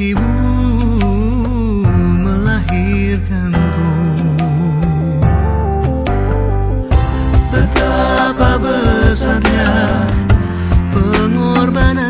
Ibu melahirkanku Betapa besarnya pengorbanan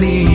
money.